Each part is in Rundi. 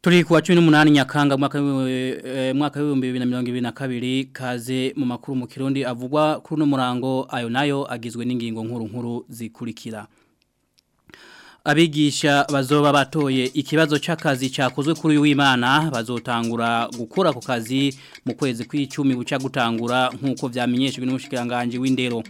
Turi kuwa chumini munani nyakanga mwaka eh, eh, wibumbi wibina milongi wibina kabili kaze mumakuru mukirundi avugwa kuruno murango ayo nayo agizwe n'ingingo nkuru nkuru zikurikira. Abigisha bazoba batoye ikibazo c'akazi cakozwe kuri w'Imana bazotangura gukora ku kazi mu kwezi kw'icumi buca gutangura nkuko vyamenyeshejwe n'umushikiranganje w'indero.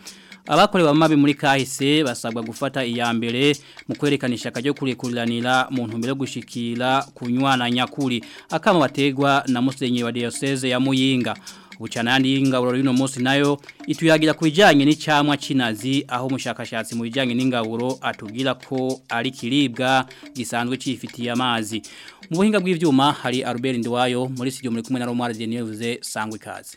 abakorewe mabi muri kahise basabwa gufata iya mbere mu kwerekanisha ryo kurikuriranira mu ntumbero yo gushikira kunywana nyakuri akama bategwa na musenyeri wa diocese ya Muyinga ubucanandi y'ingaburo y'uno munsi nayo ituyagira kujyanye bijyanye n'icyamwa cy'inazi aho umushakashatsi mu bijyanye n'ingaburo atubwira ko ari kiribwa gisanzwe cyifitiye amazi mu buhinga bw'ibyuma hari Albert Ndwayo muri studio muri kumwe na Romar Denier sangwe ikaze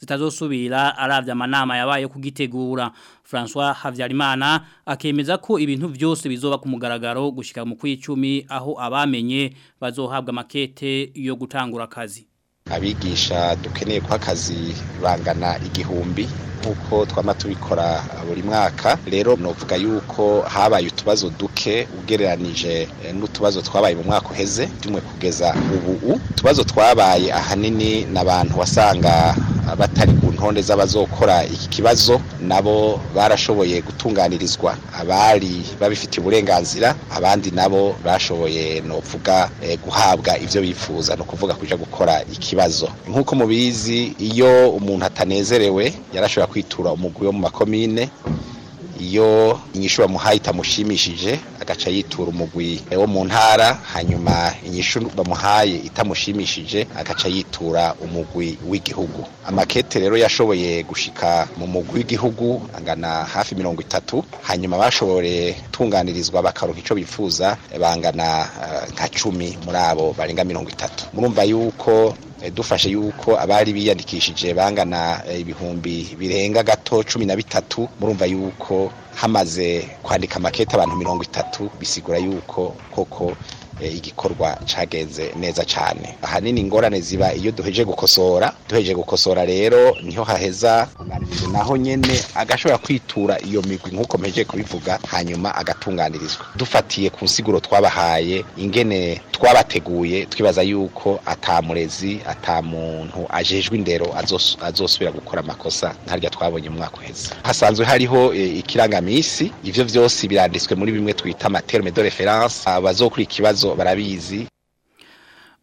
zitazosubira arabya amanama yabaye kugitegura François Havyarimana akemeza ko ibintu byose bizoba ku mugaragaro gushika mu kwicumi aho abamenye bazohabwa makete yo gutangura akazi abigisha dukeneye kwa kazi bangana igihumbi nk'uko twama tubikora buri mwaka rero novuga yuko habaye utubazo duke ugereranije n'utubazo twabaye mu mwaka uheze tumwe kugeza ubu utubazo twabaye ahanini n'abantu wasanga batari ku ntonde z'abazokora iki kibazo nabo barashoboye gutunganirizwa abari babifitiye uburenganzira abandi nabo bashoboye novuga eh, guhabwa ibyo bifuza no kuvuga kujya gukora ikibazo nk'uko mubizi iyo umuntu atanezerewe yarashobora kwitura umugwi wo mu makomine iyo inyishu bamuhaye itamushimishije agaca yitura umugwi wo mu ntara hanyuma inyishu bamuhaye itamushimishije agaca yitura umugwi w'igihugu amakete rero yashoboye gushika mu mugwi w'igihugu angana hafi mirongo itatu hanyuma bashobore gutunganirizwa bakaronka icyo bifuza bangana eh, nka cumi muri abo barenga mirongo itatu murumva yuko Eh, dufashe yuko abari biyandikishije bangana eh, ibihumbi birenga gato cumi na bitatu murumva yuko hamaze kwandika amakete abantu mirongo itatu bisigura yuko koko eh, igikorwa cyagenze neza cyane ahanini ingorane ziba iyo duheje gukosora duheje gukosora rero niho haheza naho nyine agashobora kwitura iyo migwi nk'uko mpeje kubivuga hanyuma agatunganirizwa dufatiye ku nsiguro twabahaye ingene twabateguye twibaza yuko atamurezi atamuntu ajejwe indero azosubira gukora amakosa nkarya twabonye umwaka uheze hasanzwe hariho e, ikirangamisi ivyo vyose biranditswe muri bimwe twita terme de reference abazokuri ikibazo barabizi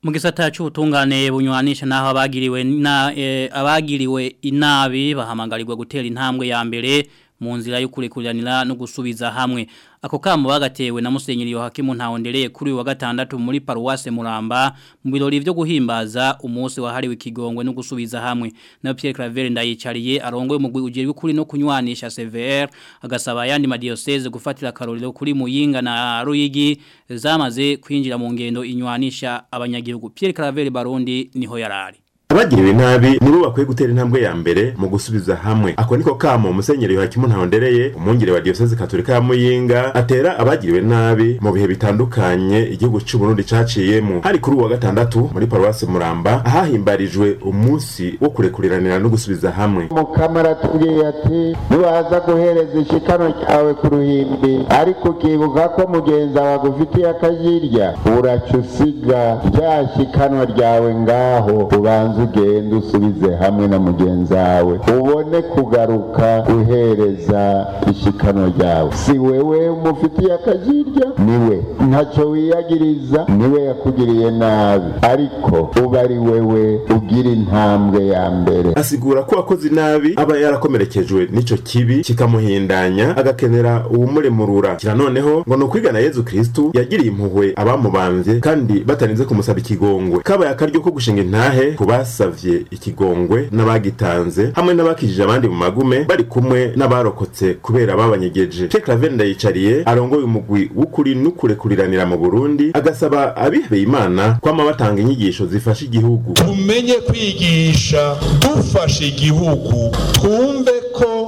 mu gisata cy'ubutungane bunywanisha naho abagiriwe na e, abagiriwe inabi bahamagarirwa gutera intambwe ya mbere mu nzira yo kurekuranira no gusubiza hamwe ako kamo bagatewe na musenyeri Yohakimu ntawondereye kuri wa gatandatu muri paruwase Muramba mu birori byo guhimbaza umunsi wahariwe ikigongwe no gusubiza hamwe na Pierre Claver ndayicariye arongoye umugwi ugire w'ukuri no kunywanisha Sever agasaba yandi madiocese gufatira karorero kuri Muyinga na Ruyigi zamaze kwinjira mu ngendo inywanisha abanyagihugu Pierre Claver Barundi niho yarari abagiriwe nabi nibo bakwiye gutera intambwe ya mbere mu gusubiza hamwe ako niko kamo umusenyeri hakimu ntahondereye umwungere wa diyoseze katolika ya muyinga atera abagiriwe nabi mu bihe bitandukanye igihugu cy'u Burundi caciyemo hari kuri uwa gatandatu muri paruwasi muramba ahahimbarijwe umunsi wo kurekuriranira no gusubiza hamwe mukamara tubwiye ati nibaza guhereza ishikano cyawe ku ruhimbi ariko ukibuka ko mugenzi wawe agufitiye akajirya uraca rya shikanwa ryawe ngaho ubanza zigenda usubize hamwe na mugenzi wawe ubone kugaruka uhereza ishikano ryawe si wewe mufitiye akajirya niwe ntacyo wiyagiriza niwe yakugiriye nabi ariko uba ari wewe ugira intambwe ya mbere asigura ko wakoze nabi aba yarakomerekejwe n'icyo kibi kikamuhindanya agakenera uwumuremurura kira noneho ngo ni ukwigana yezu kirisitu yagiriye impuhwe abamubanze kandi batarinze kumusaba ikigongwe kabaye akaryo ko gushinga intahe ku basi basavye ikigongwe n'abagitanze hamwe n'abakijije abandi mu magume bari kumwe n'abarokotse kubera babanyegeje Che Claver ndayicariye arongoye umugwi w'ukuri n'ukurekuliranira mu Burundi agasaba abihebeye Imana kwama batanga inyigisho zifasha igihugu tumenye kwigisha dufashe igihugu twumve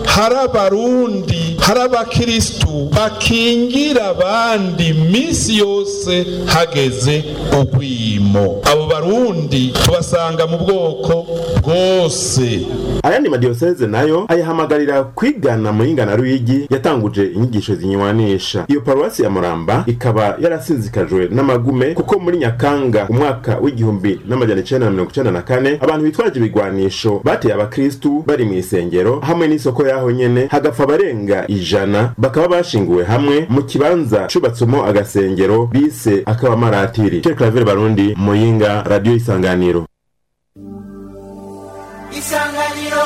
hari abarundi hari abakirisitu bakingira abandi iminsi yose hageze ubwimo abo barundi tubasanga mu bwoko bwose ayandi madiyoseze nayo ayahamagarira kwigana muri ngana ruyigi yatanguje inyigisho zinywanisha iyo paruwasi ya muramba ikaba yarasinzikajwe n'amagume kuko muri nyakanga umwaka w'igihumbi n'amajyana icyenda na mirongo icyenda na kane abantu bitwaje ibigwanisho bateye abakirisitu bari mu isengero hamwe n'isoko yaho ngaho nyene hagapfa abarenga ijana bakaba bashinguwe hamwe mu kibanza cubatsemo agasengero bise akabamaratiri Pierre Claver Barundi Muyinga Radio Isanganiro Isanganiro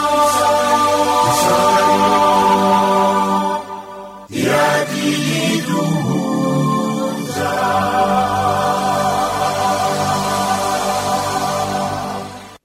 Isanganiro Iradiduza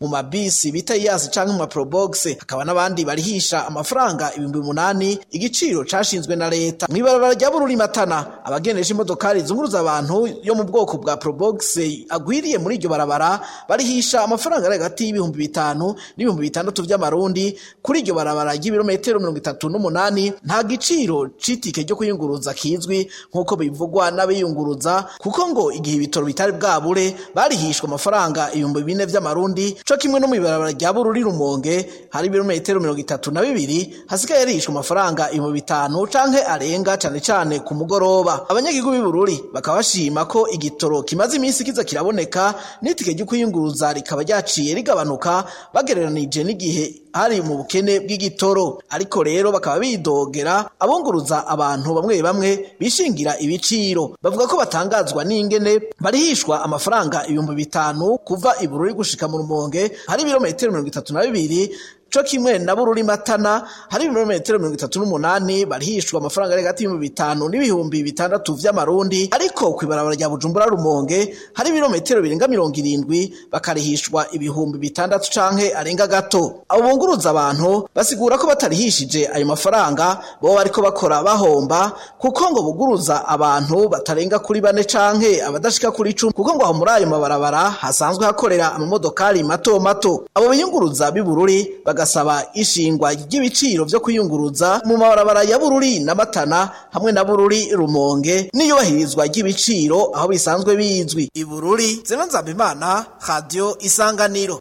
mu mabisi bita iyasi canke mu maprobogisi hakaba n'abandi barihisha amafaranga ibihumbi umunani igiciro cyashinzwe na leta mw'ibarabara rya bururi matana abagendesha imodokari zunguruza abantu yo mu bwoko bwa probogisi agwiriye muri iryo barabara barihisha amafaranga ari hagati y'ibihumbi bitanu n'ibihumbi bitandatu by'amarundi kuri iryo barabara ry'ibirometero mirongo mirongo itatu n'umunani nta giciro citike ryo kuyunguruza kizwi nk'uko bivugwa n'abiyunguruza kuko ngo igihe ibitoro bitari bwabure barihishwa amafaranga ibihumbi bine by'amarundi co kimwe no mw'ibarabara rya bururi rumonge hari ibirometero mirongo itatu na bibiri hasigaye yarihishwa amafaranga ibihumbi bitanu canke arenga cane cane ku mugoroba abanyagihugu b'i bururi bakaba bashima ko igitoro kimaze iminsi kiza kiraboneka n'itike ryo kuyunguruza rikaba ryaciye rigabanuka bagereranije n'igihe hari mu bukene bw'igitoro ariko rero bakaba bidogera abunguruza abantu bamwe bamwe bishingira ibiciro bavuga ko batangazwa n'ingene barihishwa amafaranga ibihumbi bitanu kuva i gushika mu Rumonge hari ibirometero mirongo itatu na bibiri cyo kimwe na bururima matana hari ibirometero mirongo itatu n'umunani barihishwa amafaranga ari hagati y'ibihumbi bitanu n'ibihumbi bitandatu by'amarundi ariko ku ibarabara rya bujumbura rumonge hari ibirometero birenga mirongo irindwi bakarihishwa ibihumbi bitandatu canke arenga gato abo bunguruza abantu basigura ko batarihishije ayo mafaranga bo bariko bakora bahomba kuko ngo buguruza abantu batarenga kuri bane canke abadashika kuri cumi kuko ngo aho muri ayo mabarabara hasanzwe hakorera amamodokari mato mato abo biyunguruza b'ibururi bagasaba ishingwa ry'ibiciro byo kuyunguruza mu mabarabara ya Bururi na Matana hamwe na Bururi Rumonge n'iyubahirizwa ry'ibiciro aho bisanzwe bizwi ibururi zinonzabimana radio isanganiro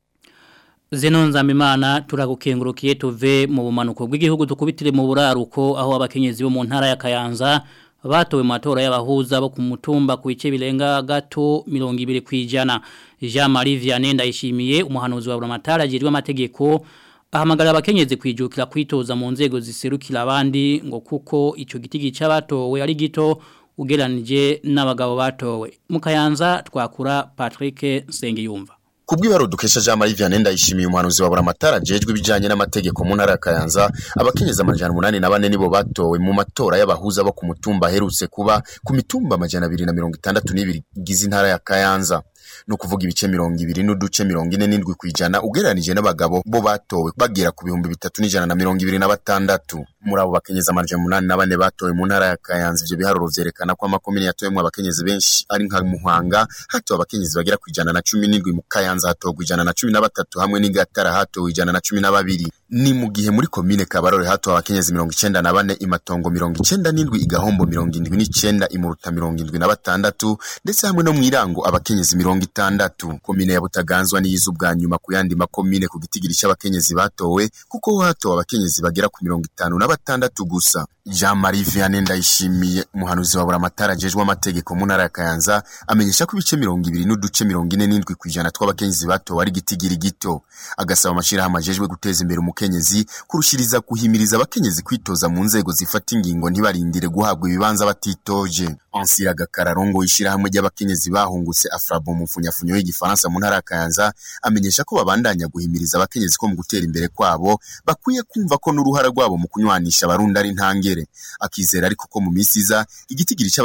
Zenonza mimana turagukengurukiye tuve mu bumanuko bw'igihugu tukubitire mu buraruko aho abakenyezi bo mu ntara ya Kayanza batowe mu matora y'abahuza bo ku mutumba ku bice birenga gato mirongo ibiri ku ijana jean marie vianney ndayishimiye umuhanuzi wa buramatara agirirwa amategeko ahamagara abakenyezi kwijukira kwitoza mu nzego ziserukira abandi ngo kuko icyo gitigi cy’abatowe batowe ari gito ugeranije n'abagabo batowe mukayanza twakura Patrick Nsengiyumva Kubwibaro dukesha jama Iviane ndayishimiye umuhanuzi wabura buramatara jejwe bijanye n'amategeko mu ntara Kayanza abakenyeza amajana 88 nibo batowe mu matora y'abahuza bo ku mutumba herutse kuba ku mitumba amajana 262 gize intara ya Kayanza ni ukuvuga ibice mirongo ibiri n'uduce mirongo ine n'indwi ku ijana ugereranije n'abagabo bo batowe bagera ku bihumbi bitatu n'ijana na mirongo ibiri na batandatu muri abo bakenyezi amajana umunani na bane batowe mu ntara ya kayanza ibyo biharuro byerekana ko amakomini yatowemo abakenyezi benshi ari nka muhanga hatowe abakenyezi bagera ku ijana na cumi n'indwi mu kayanza hatorwa ijana na cumi na batatu hamwe n'i gatara hatowe ijana na cumi na babiri Ni mu gihe muri Komine Kabarore hatowe abakenyezi mirongo icyenda na bane, Imatongo mirongo icyenda n'indwi, Igahombo mirongo indwi n'icyenda, Imuruta mirongo indwi na batandatu ndetse hamwe no mu Irango abakenyezi mirongo itandatu. Komine ya Butaganzwa niyo ubwa nyuma ku yandi makomine ku gitigiri cy'abakenyezi batowe kuko ho hatowe abakenyezi bagera ku mirongo itanu na batandatu gusa. Jean Marie Vianney Ndayishimiye umuhanuzi wa Buramatari ajejwe amategeko mu ntara ya Kayanza amenyesha ko ibice mirongo ibiri n'uduce mirongo ine n'indwi ku ijana tw'abakenyezi batowe ari gitigiri gito, agasaba amashirahamwe ajejwe guteza imbere w'ubukenyezi kurushyiriza guhimiriza abakenyezi kwitoza mu nzego zifata ingingo ntibarindire guhabwa ibibanza batitoje ansiraga kararongo ishyirahamwe ry'abakenyezi bahungutse afrabo mumfunyafunyo y'igifaransa mu ntara kayanza amenyesha ko babandanya guhimiriza abakenyezi ko mu gutera imbere kwabo bakwiye kumva ko n'uruhara rwabo mu kunywanisha abarundi ari ntangere akizera ariko ko mu minsi iza igiti gica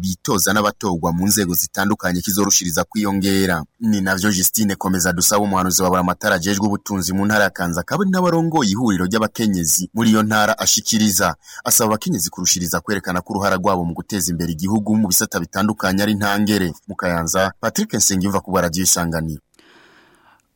bitoza n'abatorwa mu nzego zitandukanye kizorushiriza kwiyongera ni navyo Justine Komeza dusaba umuhanuzi babura amatara ajejwe ubutunzi mu ntara ya Kayanza akaba ari nawe warongoye ihuriro ry'abakenyezi muri iyo ntara ashikiriza asaba abakenyezi kurushiriza kwerekana ko uruhara rwabo mu guteza imbere igihugu mu bisata bitandukanye ari ntangere mu Kayanza Patrick Nsengiyumva ku radiyo Isanganiro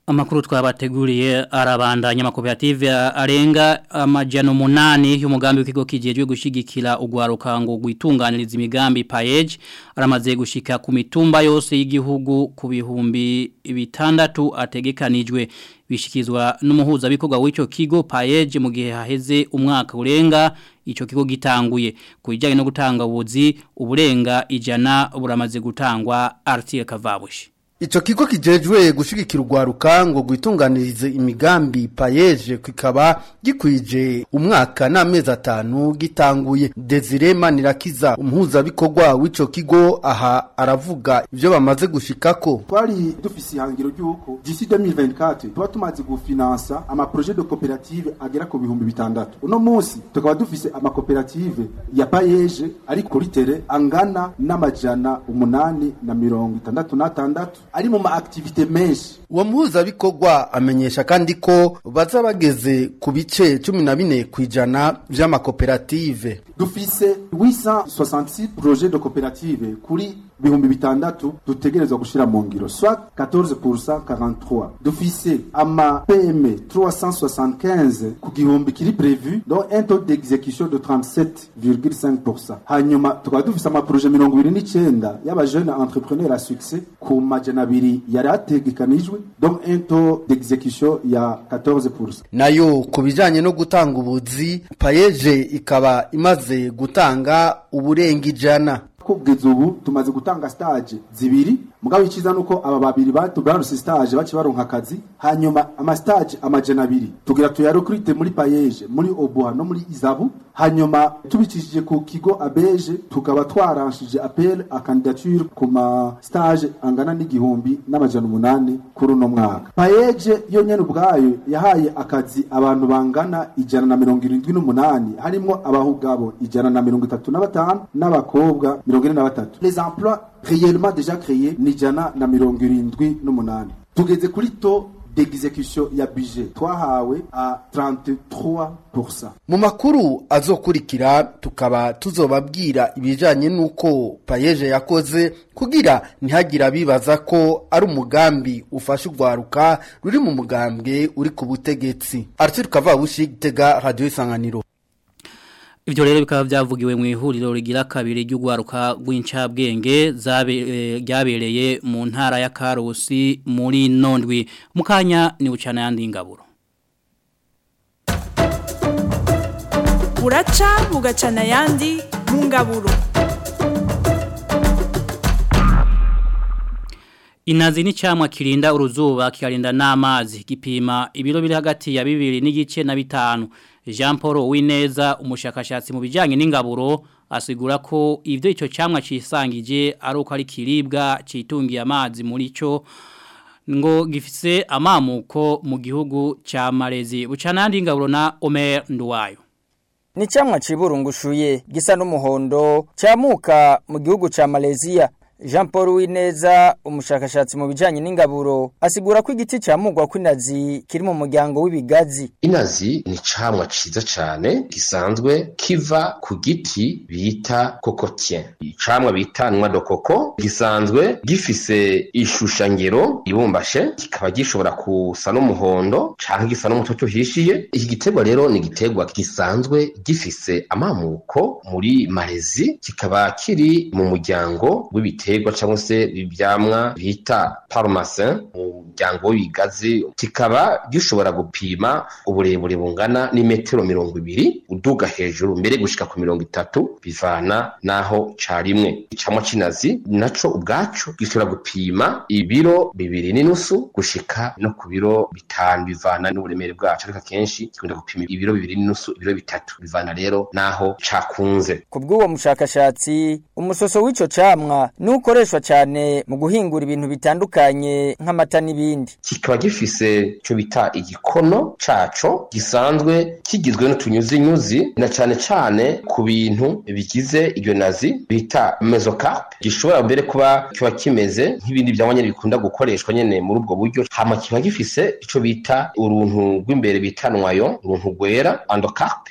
amakuru twabateguriye arabandanya amakoperative arenga amajyana umunani y'umugambi w'ikigo kijejwe gushyigikira urwarukango rwitunganiriza imigambi payeji aramaze gushika ku mitumba yose y'igihugu ku bihumbi bitandatu ategekanijwe bishyikirizwa n'umuhuzabikorwa w'icyo kigo payeji mu gihe haheze umwaka urenga icyo kigo gitanguye ku no gutanga ubuzi uburenga ijana buramaze gutangwa arutire kavabushi icyo kigo kijejwe gushyigikira urwaruka ngo rwitunganirize imigambi payeje kikaba gikwije umwaka n'amezi atanu gitanguye desire manirakiza umuhuzabikorwa w'icyo kigo aha aravuga ibyo bamaze gushikako twari dufisi ihangiro ry'uko d'ici 2024 tuba tumaze gufinansa amaproje de koperative agera ku bihumbi bitandatu uno munsi tukaba dufise amakoperative ya payeje ari kuri tere angana n'amajana umunani na mirongo itandatu n'atandatu ari mu ma activite menshi uwo muhuzabikorwa amenyesha kandi ko baza bageze ku bice cumi na bine ku ijana by'amakoperative dufise 866 projet de koperative kuri bihumbi bitandatu dutegerezwa gushira mu ngiro soit 14% 43 dufise ama PME 375 ku gihumbi kiri prévu donc un taux d'exécution de 37,5% hanyuma tukaba dufise ama projet 29 y'aba jeune entrepreneur à succès ku majana abiri yari ategekanijwe donc un taux d'exécution ya 14% nayo ku bijanye no gutanga ubuzi payeje ikaba imaze gutanga uburenga ijana kubwiza ubu tumaze gutanga stage zibiri mugabo icyiza uko aba babiri batubaruse stage baci baronka akazi hanyuma ama stage amajana abiri tugira tuyarukrite muri payeje muri oboha no muri izabu hanyuma tubicishije ku kigo abeje tukaba twaranshije appel a candidature ku ma stage angana n'igihumbi n'amajana umunani kuri uno mwaka payeje yo nyene ubwayo yahaye akazi abantu bangana ijana na mirongo irindwi n'umunani harimo abahugabo ijana na mirongo itatu na batanu n'abakobwa mirongo ine na batatu les emplois réellement déjà créés ni ijana na mirongo irindwi n'umunani tugeze kuri to d'execution ya budget twahawe a 33% mu makuru azokurikira tukaba tuzobabwira ibijanye nuko payeje yakoze kugira ntihagira bibaza ko ari umugambi ufasha urwaruka ruri mu mugambwe uri ku butegetsi Arthur Kavabushi gitega radio isanganiro Ibyo rero bikaba byavugiwe mu ihuriro rigira kabiri ry'ugwaruka rw'incabwenge e, ryabereye mu ntara ya Karusi muri Nondwi mukanya ni bucana yandi ngaburo Buraca bugacana yandi mu ngaburo Inazi ni chamwa kirinda uruzuba kirinda n'amazi gipima ibiro biri hagati ya bibiri n'igice na bitanu jean paul uwineza umushakashatsi mu bijyanye n'ingaburo asigura ko ibyo icyo cyamwa cyisangije ari uko ari ikiribwa cyitungiye amazi muri cyo ngo gifise amamuko mu gihugu cya marezi bucanandi ingaburo na omer nduwayo ni cyamwa ngushuye gisa n'umuhondo cyamuka mu gihugu cya Malaysia jean paul wineza umushakashatsi mu bijyanye n'ingaburo asigura ko igiti cyamugwa inazi kiri mu muryango w'ibigazi inazi ni icamwa ciza cyane gisanzwe kiva ku giti bita kokotye icamwa bita nwa dokoko gisanzwe gifise ishushangiro ibumbashe kikaba gishobora kusa n'umuhondo cyangwa gisa n'umutoto uhishiye iki giterwa rero ni igiterwa gisanzwe gifise amamuko muri malezi kikaba kiri mu muryango w'ibiti igiterwa cyangwa se ibyamwa bita parumase mu muryango w'ibigazi kikaba gishobora gupima uburebure bungana n'imetero mirongo ibiri uduga hejuru mbere gushyika ku mirongo itatu bivana n'aho carimwe icyamwa kinazi naco ubwacu gishobora gupima ibiro bibiri n'inusu gushika no ku biro bitanu bivana n'uburemere bwacu ariko akenshi kikunda gupima ibiro bibiri n'inusu ibiro bitatu bivana rero n'aho cakunze ku bw'uwo mushakashatsi umusoso w'ico camwa ni ukoreshwa cyane mu guhingura ibintu bitandukanye nk'amata n'ibindi kikaba gifise icyo bita igikono caco gisanzwe kigizwe n'utunyuzinyuzi na cyane cyane ku bintu bigize iyo nazi bita mezocarpe gishobora mbere kuba kiba kimeze nk'ibindi byabonye bikunda gukoreshwa nyine muri ubwo buryo hama kiba gifise icyo bita uruntu rw'imbere bita nwayo uruntu rwera andocarpe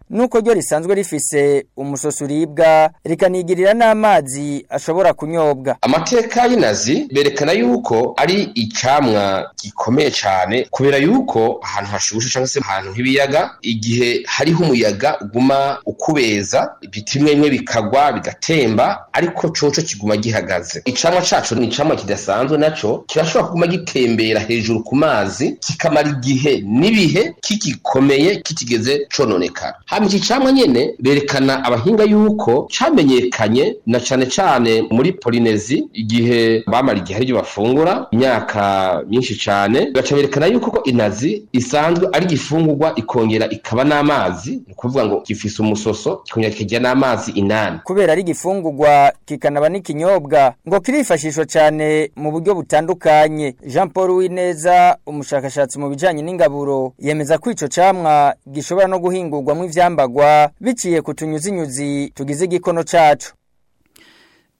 nuko ryo risanzwe rifise umusoso uribwa rikanigirira n'amazi ashobora kunyobwa amateka y'inazi berekana yuko ari icyamwa gikomeye cyane kubera yuko ahantu hashushe cyangwa se ahantu h'ibiyaga igihe hariho umuyaga uguma ukubeza ibiti bimwe bimwe bikagwa bigatemba ariko coco kiguma gihagaze icamwa cacu ni icamwa kidasanzwe naco kirashobora kuguma gitembera hejuru ku mazi kikamara igihe n'ibihe kigikomeye kitigeze cononekara hama iki camwa nyene berekana abahinga yuko cyamenyekanye na cyane cyane muri polinezi igihe bamara igihe arivyo bafungura imyaka myinshi cyane baca berekana yuko ko inazi isanzwe ari igifungurwa ikongera ikaba n'amazi ni ukuvuga ngo gifise umusoso kikongera kikagira n'amazi inani kubera ari igifungurwa kikanaba n'ikinyobwa ngo kirifashishwa cyane mu buryo butandukanye jean paul wineza umushakashatsi mu bijyanye n'ingaburo yemeza ko icyo camwa gishobora no guhingurwamo ibyambagwa biciye ku tunyuzinyuzi tugize igikono cyacu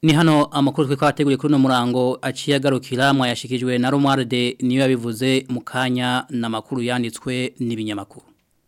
ni hano amakuru twateguriye kuri uno murango aciye agarukira mwayashikijwe na romaride niyo yabivuze mukanya kanya n'amakuru yanditswe n'ibinyamakuru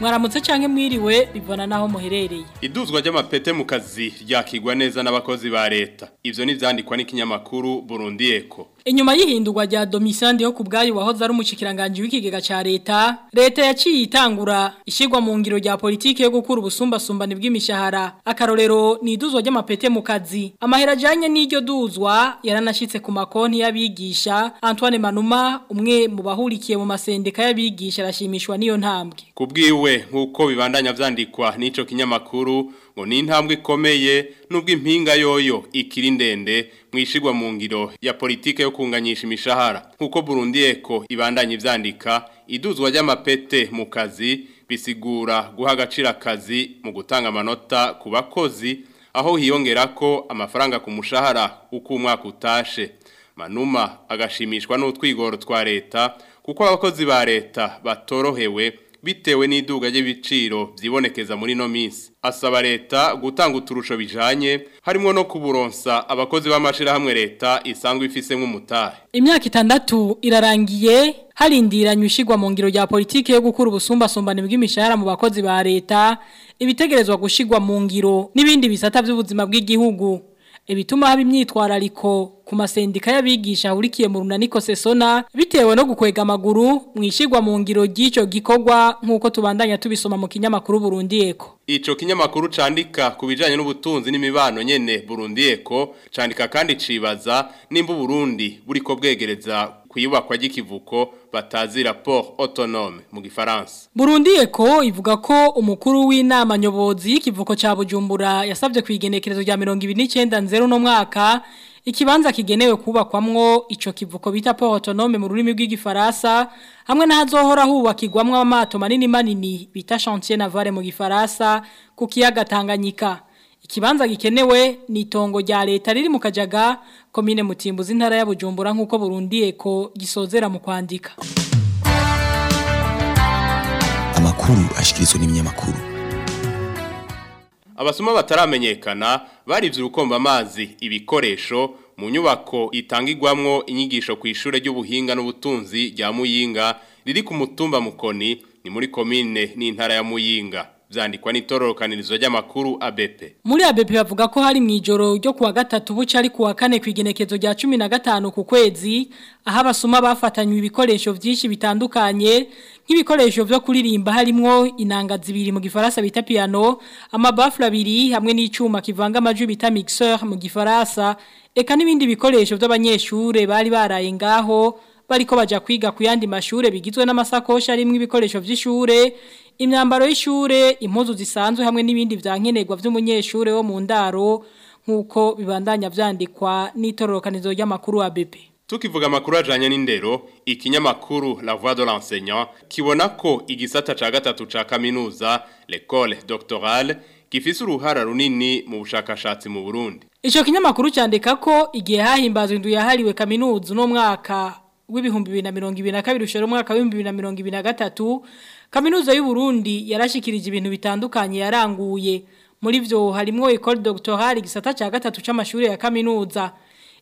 mwaramutse cyangwa mwiriwe bivana n'aho muherereye iduzwa ry'amapete mu kazi ryakigwa neza n'abakozi ba leta ibyo ni ibyandikwa n'ikinyamakuru burundu yeko inyuma y'ihindurwa rya domisande yo ku bwayo wahoze ari umushyikiranganji w'ikigega cya leta leta yaciye itangura ishyirwa mu ngiro rya politiki yo gukura ubusumbasumbane bw'imishahara akarorero ni iduzwa mapete mu kazi amahera ajyanye n'iryo duzwa yaranashyitse ku makonti y'abigisha antoine manuma umwe mu bahurikiye mu masendeka y'abigisha arashimishwa n'iyo ntambwe ku nk'uko bibandanya byandikwa n'icyo kinyamakuru ngo ni intambwe ikomeye n'ubwo impinga yoyo ikiri ndende mwishigwa mu ngiro ya politike yo kunganyisha imishahara nkuko Burundi eko ibandanye ivyandika iduzwa ry'amapete mu kazi bisigura guha agaciro akazi mu gutanga amanota ku bakozi aho hiyongera ko amafaranga ku mushahara uko umwaka utashe manuma agashimishwa n'utwigoro twa leta kuko abakozi ba leta batorohewe bitewe n'iduga ry'ibiciro byibonekeza muri no minsi asaba leta gutanga uturusho bijanye harimo no kuburonsa abakozi b'amashirahamwe leta isangwa ifise nk'umutahe imyaka itandatu irarangiye harindiranywe ishigwa mu ngiro rya politike yo gukura ubusumbasumbane bw'imishahara mu bakozi ba leta ibitegerezwa gushigwa mu ngiro n'ibindi bisata by'ubuzima bw'igihugu Ibituma haba imyitwarariko ku masendika y'abigisha ahurikiye mu runaniko sesona bitewe no gukwega amaguru mu ishigwa mu ngiro ry'icyo gikorwa nk'uko tubandanya tubisoma mu kinyamakuru burundiyeko icyo kinyamakuru cyandika ku bijyanye n'ubutunzi n'imibano nyine burundiyeko cyandika kandi cibaza n’imbu uburundi buri ko ku iyubakwa ry'ikivuko batazi raporo otonome mu gifaransa Burundi eko ivuga ko umukuru w'inama nyobozi y'ikivuko cya bujumbura yasabye ku igenekerezo rya mirongo ibiri n'icyenda nzeru no mwaka ikibanza kigenewe kubakwamwo icyo kivuko bita poro autonome mu rurimi rw'igifaransa hamwe n'ahazohora hubakirwamwo amato manini manini bita chantier navare mu gifaransa ku kiyaga tanganyika kibanza gikenewe ni itongo rya leta riri mu kajaga komine mutimbuzi intara ya Bujumbura nk'uko burundiye ko gisozera mu kwandika amakuru ashyikirizwa n'ibinyamakuru abasoma bataramenyekana baribye urukomba amazi ibikoresho mu nyubako itangirwamo inyigisho ku ishuri ry'ubuhinga n'ubutunzi rya muyinga riri ku mutumba mukoni ni muri komine n'intara ya muyinga byandikwa n'itororokanirizo ry'amakuru ABP muri ABP bavuga ko hari mu ijoro ryo kuwa gatatu buca ari kuwa kane ku igenekezo rya 15 ku kwezi aho abasoma bafatanywe ibikoresho byinshi bitandukanye nk'ibikoresho byo kuririmba harimo inanga zibiri mu gifaransa bita piano amabafle abiri hamwe n'icyuma kivanga amajwi bita mixeur mu gifaransa eka n'ibindi bikoresho by'abanyeshure bari baraye ngaho baliko baja kwiga ku yandi mashure bigizwe n'amasakoshi arimo ibikoresho by'ishure imyambaro y'ishure impuzu zisanzwe hamwe n'ibindi byankenerwa by'umunyeshure wo mu ndaro nk'uko bibandanya byandikwa n'itororokanizo ry'amakuru wa BP tukivuga amakuru ajanye n'indero ikinyamakuru La Voix de l'enseignant kibona ko igisata ca gatatu ca kaminuza l'école doctorale gifise uruhara runini mu bushakashatsi mu Burundi Ico kinyamakuru cyandika ko igihe hahimbazwa indu yahariwe kaminuza no mwaka w'ibihumbi 2022 ushora umwaka w'ibihumbi 2023 kaminuza y'u Burundi yarashikirije ibintu bitandukanye yaranguye muri byo harimo école doctorale gisata cya gatatu cy’amashuri ya kaminuza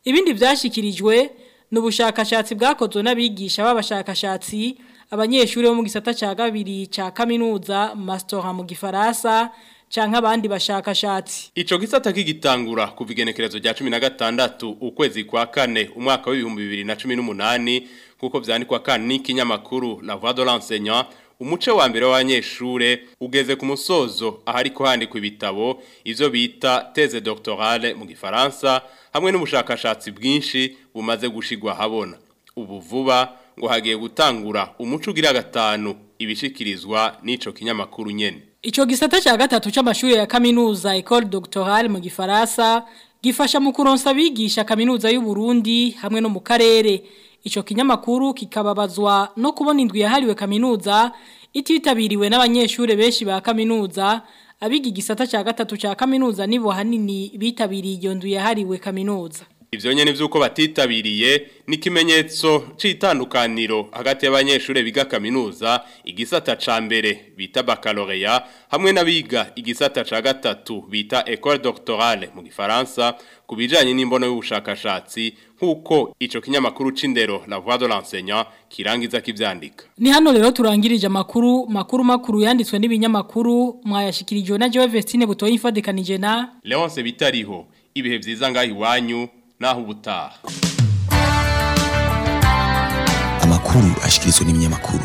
ibindi byashikirijwe n'ubushakashatsi bwakozwe n'abigisha b'abashakashatsi abanyeshuri bo mu gisata cya kabiri cya kaminuza mastora mu gifaransa canka abandi bashakashatsi ico gisata kigitangura kuva igenekerezo rya 16 ukwezi kwa kane umwaka wa 2018 kuko vyandikwa kandi n'ikinyamakuru La Voix de l'enseignant umuce wa mbere w'abanyeshure ugeze ku musozo ahari handikwa ibitabo ivyo bita teze doctorale mu gifaransa hamwe n'ubushakashatsi bwinshi bumaze gushigwa habona ubu vuba ngo hagiye gutangura umuco ugira gatanu ibishikirizwa n'ico kinyamakuru nyene Ico gisata cya gatatu c'amashuri ya kaminuza Ecole Doctorale mu gifaransa gifasha mu kuronsa abigisha kaminuza y'u Burundi hamwe no mu karere Ico kinyamakuru kikababazwa no kubona indwi yahariwe kaminuza ititabiriwe n'abanyeshure benshi ba kaminuza abigi igisata ca gatatu ca kaminuza nibo hanini bitabiriye iyo yahariwe kaminuza. Ivyo nyene vyuko batitabiriye ni kimenyetso c'itandukaniro hagati y'abanyeshure biga kaminuza igisata ca mbere bita baccalaureat hamwe n'abiga igisata ca gatatu bita école doctorale mu gifaransa kubijanye n'imbono y'ubushakashatsi nkuko ico kinyamakuru c'indero la voix de l'enseignant kirangiza kivyandika ni hano rero turangirije amakuru makuru makuru yanditswe n'ibinyamakuru mwayashikirijwe na Joe Vestine butoye na Leonce Bitariho ibihe byiza ngaho iwanyu naho ubutaha amakuru ashyikirizwa n'ibinyamakuru